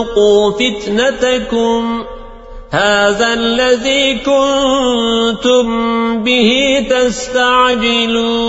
ذوقوا فتنتكم. هذا الذي كنتم به تستعجلون.